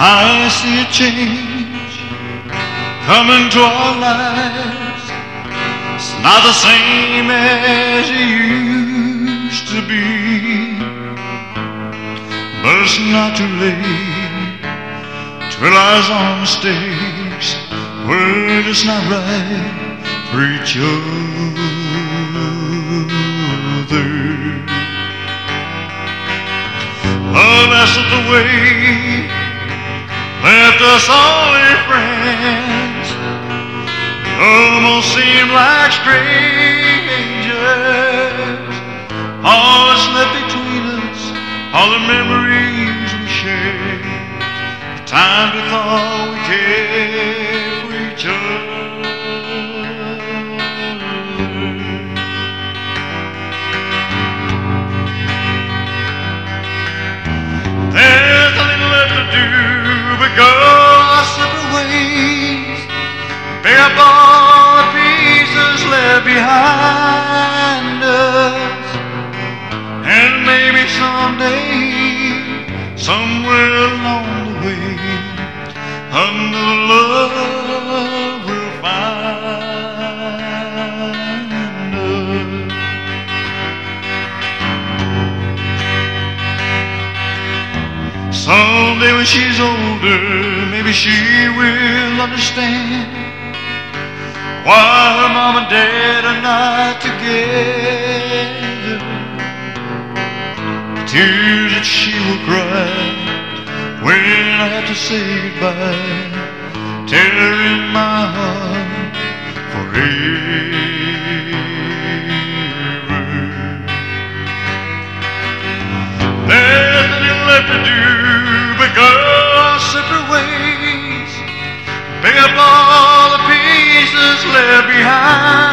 I see a change coming to our lives. It's not the same as it used to be. But it's not too late to realize our mistakes. Word is not right for each other. Oh, that's the way left us only friends. Almost seem like strangers. All that's left between us, all the memories we shared, the times we thought we cared for each other. Behind us. And maybe someday, somewhere along the way, another love will find us. Someday when she's older, maybe she will understand why her mom and dad she will cry when I have to say goodbye, tear in my heart forever. There's nothing left to do but go our separate ways. Pick up all the pieces left behind.